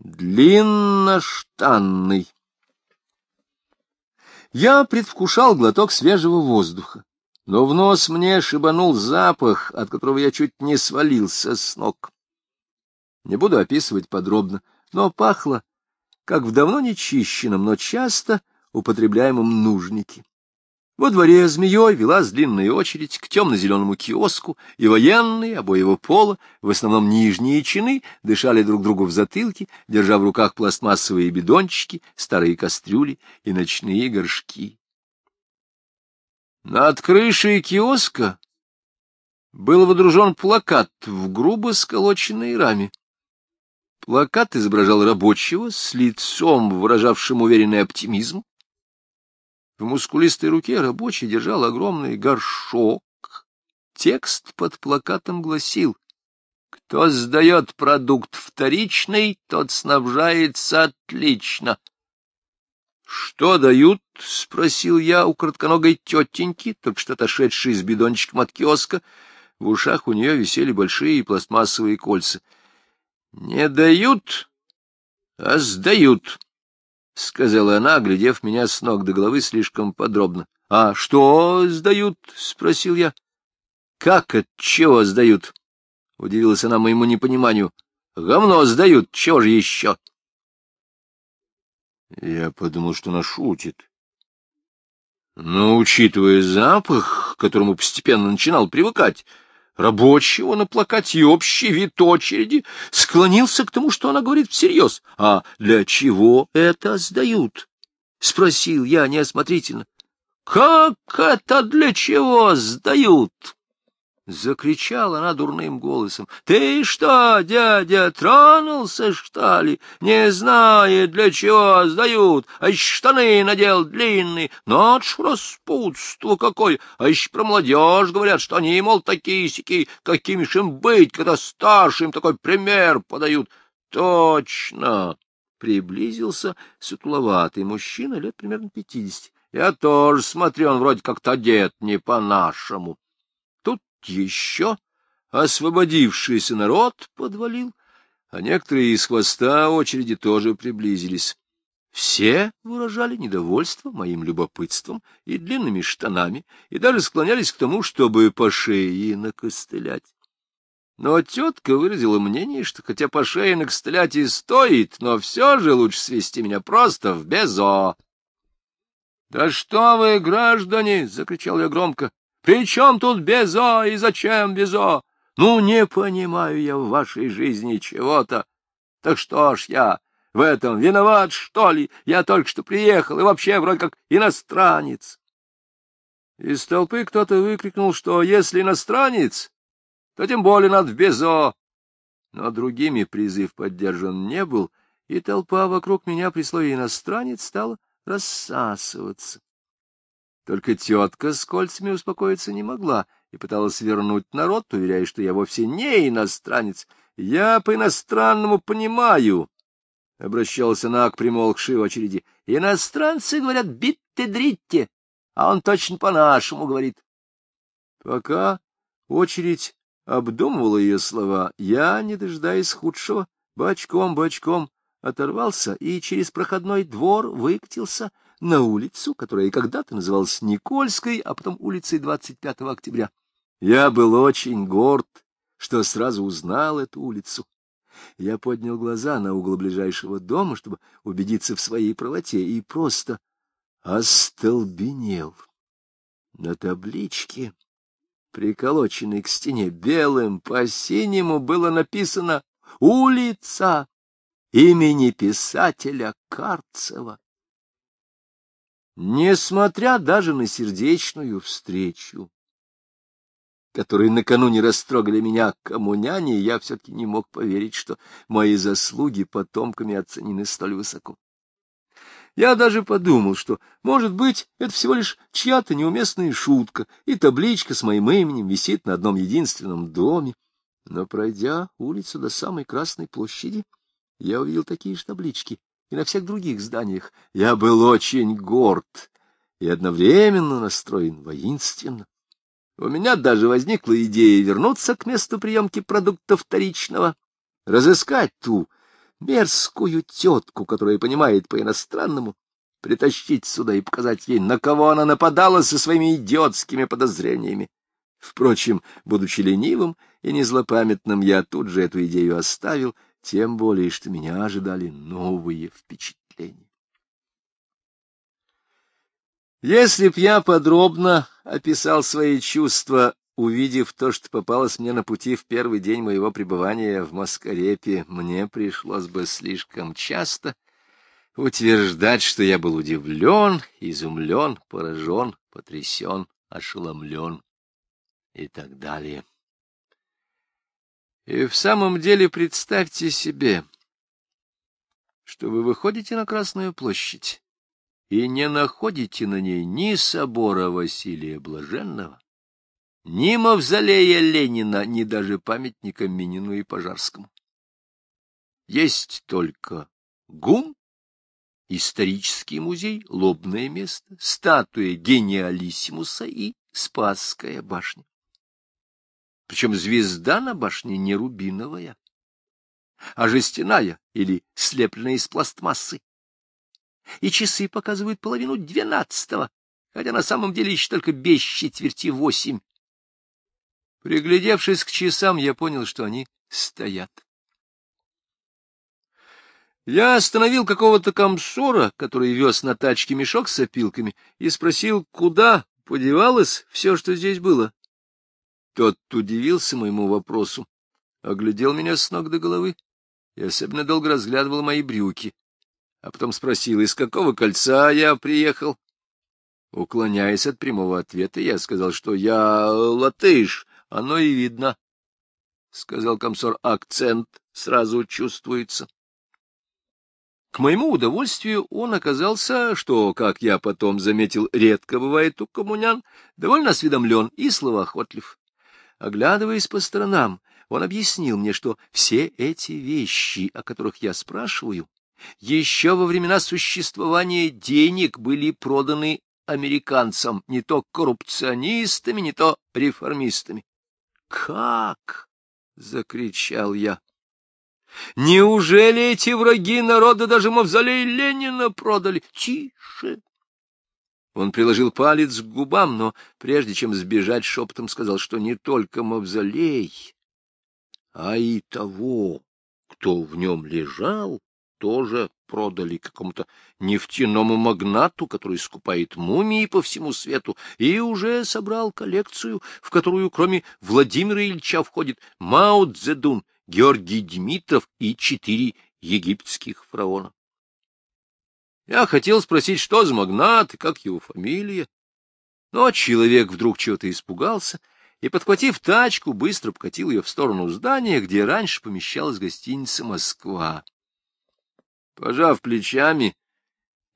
Длинноштанный. Я предвкушал глоток свежего воздуха, но в нос мне шибанул запах, от которого я чуть не свалился с ног. Не буду описывать подробно, но пахло, как в давно нечищенном, но часто употребляемом нужнике. Во дворе змеей велась длинная очередь к темно-зеленому киоску, и военные обоего пола, в основном нижние чины, дышали друг другу в затылки, держа в руках пластмассовые бидончики, старые кастрюли и ночные горшки. Над крышей киоска был водружен плакат в грубо сколоченной раме. Плакат изображал рабочего с лицом, выражавшим уверенный оптимизм, в мускулистой руке рабочий держал огромный горшок. Текст под плакатом гласил «Кто сдает продукт вторичный, тот снабжается отлично». «Что дают?» — спросил я у коротконогой тетеньки, только что отошедшей с бидончиком от киоска. В ушах у нее висели большие пластмассовые кольца. «Не дают, а сдают», — сказала она, оглядев меня с ног до головы слишком подробно. — А что сдают? — спросил я. — Как от чего сдают? — удивилась она моему непониманию. — Говно сдают, чего же еще? Я подумал, что она шутит. Но, учитывая запах, к которому постепенно начинал привыкать, рабочего на плакате и общий вид очереди, склонился к тому, что она говорит всерьез. — А для чего это сдают? — спросил я неосмотрительно. — Как это для чего сдают? Закричала она дурным голосом. — Ты что, дядя, тронулся, что ли? Не знает, для чего сдают, а штаны надел длинные. Ночь распутство какое! А еще про молодежь говорят, что они, мол, такие-сяки, какими ж им быть, когда старшим такой пример подают. Точно! Приблизился сутуловатый мужчина лет примерно пятидесяти. Я тоже смотрю, он вроде как-то одет не по-нашему еще освободившийся народ подвалил, а некоторые из хвоста очереди тоже приблизились. Все выражали недовольство моим любопытством и длинными штанами, и даже склонялись к тому, чтобы по шее накостылять. Но тетка выразила мнение, что хотя по шее накостылять и стоит, но все же лучше свести меня просто в безо. — Да что вы, граждане! — закричал я громко. При чем тут Безо и зачем Безо? Ну, не понимаю я в вашей жизни чего-то. Так что ж я в этом виноват, что ли? Я только что приехал и вообще вроде как иностранец. Из толпы кто-то выкрикнул, что если иностранец, то тем более надо в Безо. Но другими призыв поддержан не был, и толпа вокруг меня при слове «иностранец» стала рассасываться. Только тетка с кольцами успокоиться не могла и пыталась вернуть народ, уверяя, что я вовсе не иностранец. Я по-иностранному понимаю, — обращалась она к примолкшей очереди. Иностранцы говорят «битте-дритте», а он точно по-нашему говорит. Пока очередь обдумывала ее слова, я, не дожидаясь худшего, бочком-бочком оторвался и через проходной двор выкатился на улицу, которая когда-то называлась Никольской, а потом улицей 25 октября. Я был очень горд, что сразу узнал эту улицу. Я поднял глаза на угол ближайшего дома, чтобы убедиться в своей правоте, и просто остолбенел. На табличке, приколоченной к стене белым по синему, было написано «Улица имени писателя Карцева». Несмотря даже на сердечную встречу, которые накануне растрогали меня коммуняне, я все-таки не мог поверить, что мои заслуги потомками оценены столь высоко. Я даже подумал, что, может быть, это всего лишь чья-то неуместная шутка, и табличка с моим именем висит на одном единственном доме. Но, пройдя улицу до самой Красной площади, я увидел такие же таблички и на всех других зданиях. Я был очень горд и одновременно настроен воинственно. У меня даже возникла идея вернуться к месту приемки продуктов вторичного, разыскать ту мерзкую тетку, которая понимает по-иностранному, притащить сюда и показать ей, на кого она нападала со своими идиотскими подозрениями. Впрочем, будучи ленивым и незлопамятным, я тут же эту идею оставил, тем более, что меня ожидали новые впечатления. Если б я подробно описал свои чувства, увидев то, что попалось мне на пути в первый день моего пребывания в Маскарепе, мне пришлось бы слишком часто утверждать, что я был удивлен, изумлен, поражен, потрясен, ошеломлен и так далее. И в самом деле представьте себе, что вы выходите на Красную площадь, и не находите на ней ни собора Василия Блаженного, ни мавзолея Ленина, ни даже памятника Минину и Пожарскому. Есть только ГУМ, исторический музей, лобное место, статуя гениалиссимуса и Спасская башня. Причем звезда на башне не рубиновая, а жестяная или слепленная из пластмассы и часы показывают половину двенадцатого, хотя на самом деле еще только без четверти восемь. Приглядевшись к часам, я понял, что они стоят. Я остановил какого-то комсора, который вез на тачке мешок с опилками, и спросил, куда подевалось все, что здесь было. Тот удивился моему вопросу, оглядел меня с ног до головы и особенно долго разглядывал мои брюки а потом спросил, из какого кольца я приехал. Уклоняясь от прямого ответа, я сказал, что я латыш, оно и видно. Сказал комсор, акцент сразу чувствуется. К моему удовольствию он оказался, что, как я потом заметил, редко бывает у коммунян, довольно осведомлен и словоохотлив. Оглядываясь по сторонам, он объяснил мне, что все эти вещи, о которых я спрашиваю, еще во времена существования денег были проданы американцам не то коррупционистами, не то реформистами. «Как?» — закричал я. «Неужели эти враги народа даже мавзолей Ленина продали? Тише!» Он приложил палец к губам, но прежде чем сбежать, шепотом сказал, что не только мавзолей, а и того, кто в нем лежал, тоже продали какому-то нефтяному магнату, который скупает мумии по всему свету, и уже собрал коллекцию, в которую кроме Владимира Ильича входит Мао Цзэдун, Георгий Дмитров и четыре египетских фараона. Я хотел спросить, что за магнат и как его фамилия, но человек вдруг чего-то испугался и, подхватив тачку, быстро покатил ее в сторону здания, где раньше помещалась гостиница «Москва». Пожав плечами,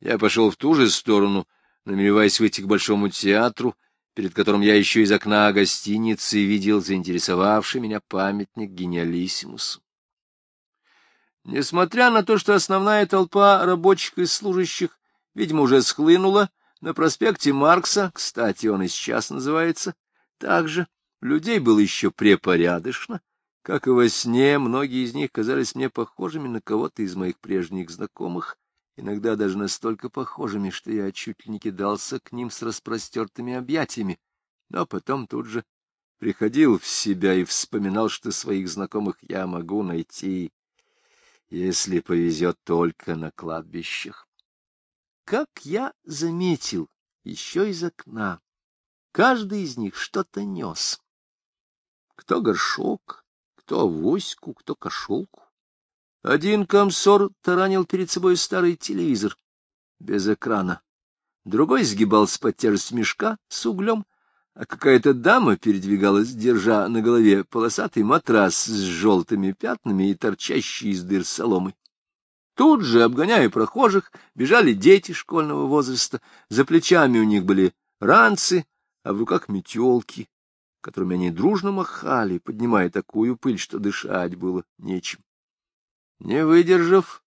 я пошел в ту же сторону, намереваясь выйти к Большому театру, перед которым я еще из окна гостиницы видел заинтересовавший меня памятник гениалиссимусу. Несмотря на то, что основная толпа рабочих и служащих, видимо, уже схлынула, на проспекте Маркса, кстати, он и сейчас называется, также людей было еще препорядочно, как и во сне, многие из них казались мне похожими на кого-то из моих прежних знакомых, иногда даже настолько похожими, что я чуть ли не кидался к ним с распростертыми объятиями, но потом тут же приходил в себя и вспоминал, что своих знакомых я могу найти, если повезет только на кладбищах. Как я заметил еще из окна, каждый из них что-то нес. Кто горшок, кто авоську, кто кошелку. Один комсор таранил перед собой старый телевизор без экрана, другой сгибался под тяжесть мешка с углем, а какая-то дама передвигалась, держа на голове полосатый матрас с желтыми пятнами и торчащий из дыр соломы. Тут же, обгоняя прохожих, бежали дети школьного возраста, за плечами у них были ранцы, а в руках метелки которыми они дружно махали, поднимая такую пыль, что дышать было нечем. Не выдержав,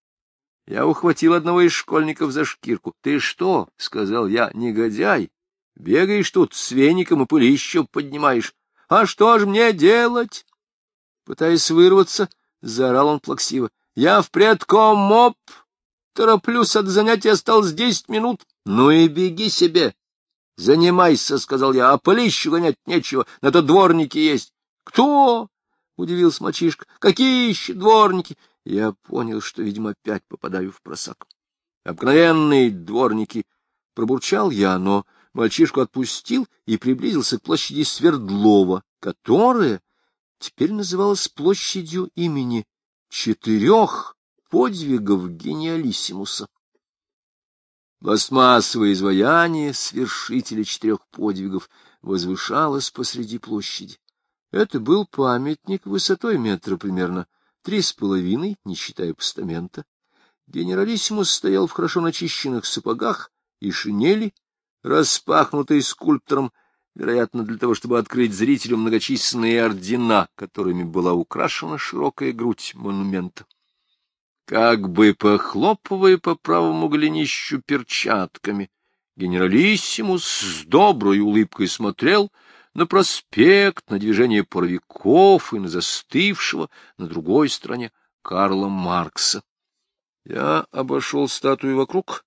я ухватил одного из школьников за шкирку. — Ты что? — сказал я, — негодяй. Бегаешь тут с веником и пылищу поднимаешь. А что ж мне делать? Пытаясь вырваться, заорал он плаксиво. — Я в предком моп, тороплюсь от занятия, осталось десять минут. Ну и беги себе. Занимайся, — сказал я, — а полищу гонять нечего, на то дворники есть. Кто? — удивился мальчишка. — Какие еще дворники? Я понял, что, видимо, опять попадаю в просак. Обыкновенные дворники. Пробурчал я, но мальчишку отпустил и приблизился к площади Свердлова, которая теперь называлась площадью имени четырех подвигов гениалиссимуса. Пластмассовое изваяние свершителя четырех подвигов возвышалось посреди площади. Это был памятник высотой метра примерно три с половиной, не считая постамента. Генералиссимус стоял в хорошо начищенных сапогах и шинели, распахнутой скульптором, вероятно, для того, чтобы открыть зрителю многочисленные ордена, которыми была украшена широкая грудь монумента. Как бы похлопывая по правому голенищу перчатками, генералиссимус с доброй улыбкой смотрел на проспект, на движение паровиков и на застывшего на другой стороне Карла Маркса. Я обошел статую вокруг,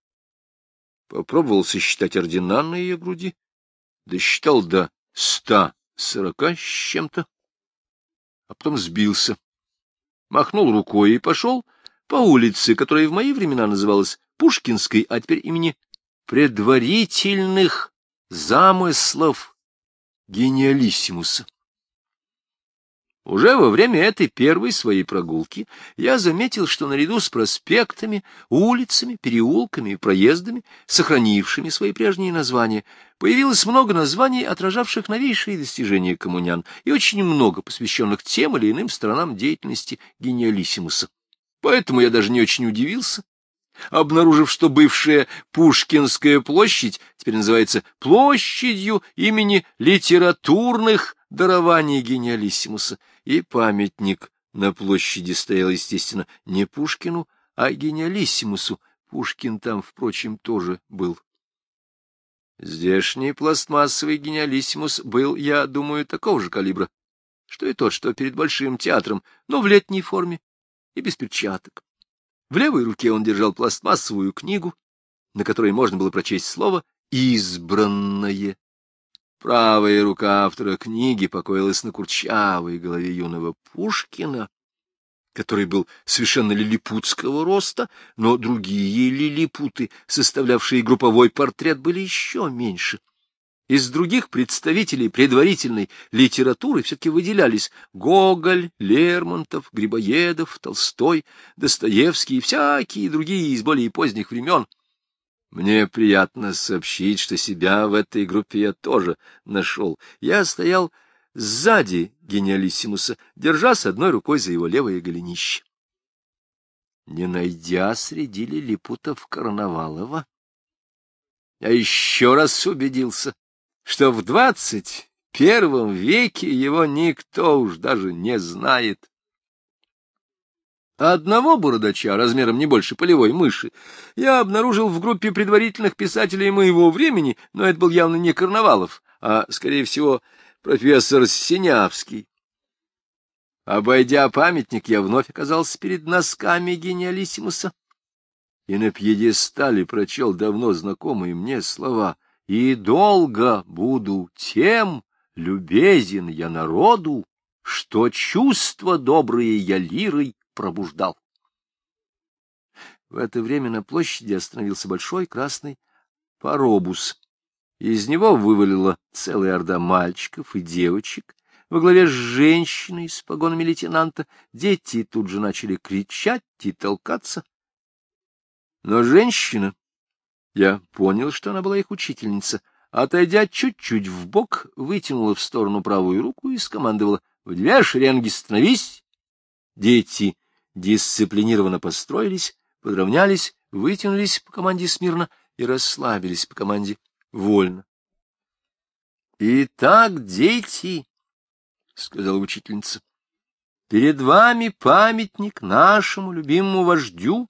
попробовал сосчитать ордена на ее груди, досчитал до ста сорока с чем-то, а потом сбился, махнул рукой и пошел по улице, которая в мои времена называлась Пушкинской, а теперь имени предварительных замыслов гениалиссимуса. Уже во время этой первой своей прогулки я заметил, что наряду с проспектами, улицами, переулками и проездами, сохранившими свои прежние названия, появилось много названий, отражавших новейшие достижения коммунян, и очень много посвященных тем или иным сторонам деятельности гениалиссимуса. Поэтому я даже не очень удивился, обнаружив, что бывшая Пушкинская площадь теперь называется площадью имени литературных дарований гениалиссимуса, и памятник на площади стоял, естественно, не Пушкину, а гениалиссимусу. Пушкин там, впрочем, тоже был. Здешний пластмассовый гениалиссимус был, я думаю, такого же калибра, что и тот, что перед Большим театром, но в летней форме и без перчаток. В левой руке он держал пластмассовую книгу, на которой можно было прочесть слово «избранное». Правая рука автора книги покоилась на курчавой голове юного Пушкина, который был совершенно лилипутского роста, но другие лилипуты, составлявшие групповой портрет, были еще меньше. Из других представителей предварительной литературы все-таки выделялись Гоголь, Лермонтов, Грибоедов, Толстой, Достоевский и всякие другие из более поздних времен. Мне приятно сообщить, что себя в этой группе я тоже нашел. Я стоял сзади гениалиссимуса, держа с одной рукой за его левое голенище. Не найдя среди лилипутов Карнавалова, я еще раз убедился, что в двадцать первом веке его никто уж даже не знает. Одного бородача, размером не больше полевой мыши, я обнаружил в группе предварительных писателей моего времени, но это был явно не Карнавалов, а, скорее всего, профессор Синявский. Обойдя памятник, я вновь оказался перед носками гениалиссимуса и на пьедестале прочел давно знакомые мне слова — и долго буду тем любезен я народу, что чувства добрые я лирой пробуждал. В это время на площади остановился большой красный паробус. Из него вывалила целая орда мальчиков и девочек, во главе с женщиной с погонами лейтенанта. Дети тут же начали кричать и толкаться. Но женщина я понял, что она была их учительница. Отойдя чуть-чуть в бок, вытянула в сторону правую руку и скомандовала «В две шеренги становись!» Дети дисциплинированно построились, подровнялись, вытянулись по команде смирно и расслабились по команде вольно. «Итак, дети!» — сказала учительница. «Перед вами памятник нашему любимому вождю,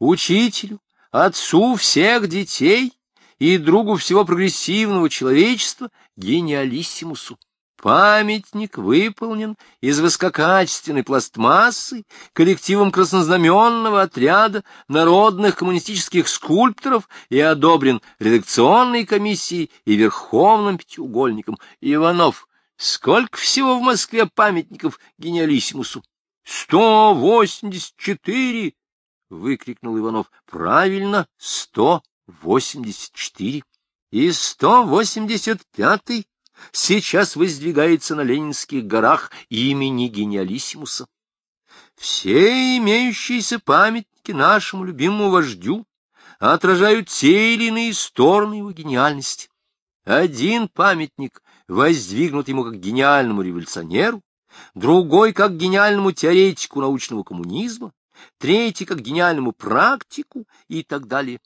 учителю, отцу всех детей и другу всего прогрессивного человечества, гениалиссимусу. Памятник выполнен из высококачественной пластмассы коллективом краснознаменного отряда народных коммунистических скульпторов и одобрен редакционной комиссией и Верховным Пятиугольником. Иванов, сколько всего в Москве памятников гениалиссимусу? — Сто восемьдесят четыре! — выкрикнул Иванов. — Правильно, сто восемьдесят четыре. И сто восемьдесят пятый сейчас воздвигается на Ленинских горах имени гениалиссимуса. Все имеющиеся памятники нашему любимому вождю отражают те или иные стороны его гениальности. Один памятник воздвигнут ему как гениальному революционеру, другой как гениальному теоретику научного коммунизма, третий как гениальному практику и так далее.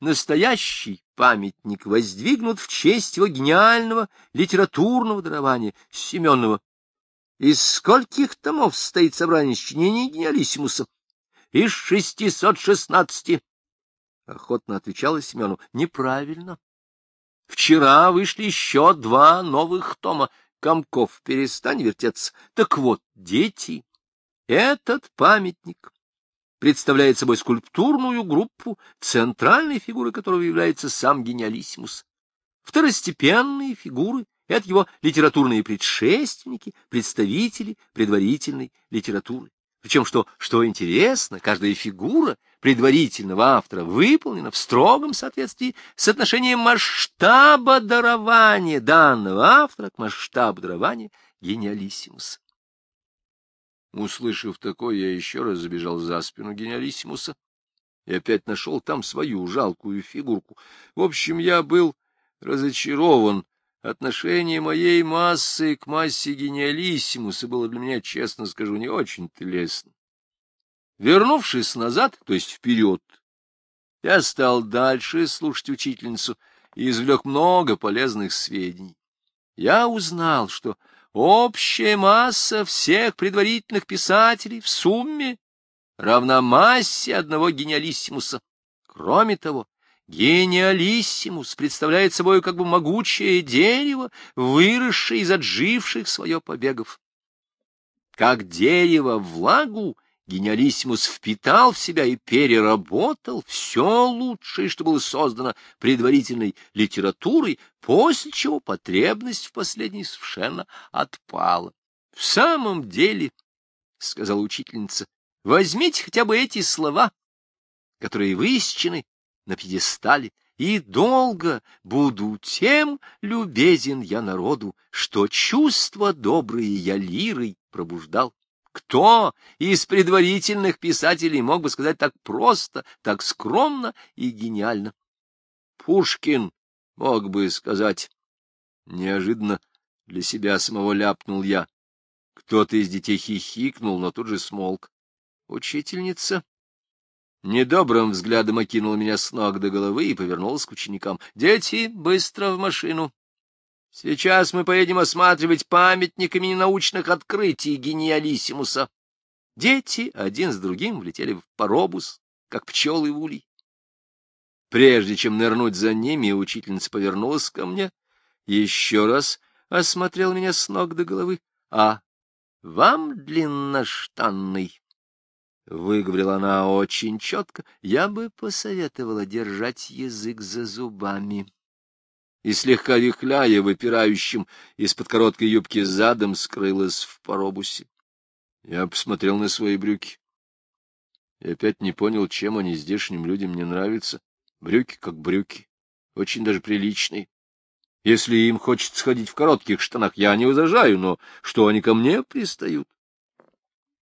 Настоящий памятник воздвигнут в честь его гениального литературного дарования Семенова. Из скольких томов состоит собрание сочинений гениалиссимуса? Из шестисот шестнадцати. Охотно отвечала Семену. Неправильно. Вчера вышли еще два новых тома. Комков, перестань вертеться. Так вот, дети, этот памятник представляет собой скульптурную группу, центральной фигурой которого является сам гениалиссимус. Второстепенные фигуры — это его литературные предшественники, представители предварительной литературы. Причем, что, что интересно, каждая фигура предварительного автора выполнена в строгом соответствии с отношением масштаба дарования данного автора к масштабу дарования гениалиссимуса. Услышав такое, я еще раз забежал за спину гениалиссимуса и опять нашел там свою жалкую фигурку. В общем, я был разочарован. Отношение моей массы к массе гениалиссимуса было для меня, честно скажу, не очень-то лестно. Вернувшись назад, то есть вперед, я стал дальше слушать учительницу и извлек много полезных сведений. Я узнал, что Общая масса всех предварительных писателей в сумме равна массе одного гениалиссимуса. Кроме того, гениалиссимус представляет собой как бы могучее дерево, выросшее из отживших свое побегов. Как дерево влагу Гениалиссимус впитал в себя и переработал все лучшее, что было создано предварительной литературой, после чего потребность в последней совершенно отпала. — В самом деле, — сказала учительница, — возьмите хотя бы эти слова, которые высечены на пьедестале, и долго буду тем любезен я народу, что чувства добрые я лирой пробуждал. Кто из предварительных писателей мог бы сказать так просто, так скромно и гениально? Пушкин мог бы сказать. Неожиданно для себя самого ляпнул я. Кто-то из детей хихикнул, но тут же смолк. Учительница недобрым взглядом окинула меня с ног до головы и повернулась к ученикам. — Дети, быстро в машину! Сейчас мы поедем осматривать памятник имени научных открытий гениалиссимуса. Дети один с другим влетели в паробус, как пчелы в улей. Прежде чем нырнуть за ними, учительница повернулась ко мне, еще раз осмотрел меня с ног до головы. — А вам, длинноштанный, — выговорила она очень четко, — я бы посоветовала держать язык за зубами и, слегка вихляя, выпирающим из-под короткой юбки задом, скрылась в паробусе. Я посмотрел на свои брюки и опять не понял, чем они здешним людям не нравятся. Брюки как брюки, очень даже приличные. Если им хочется ходить в коротких штанах, я не возражаю, но что они ко мне пристают?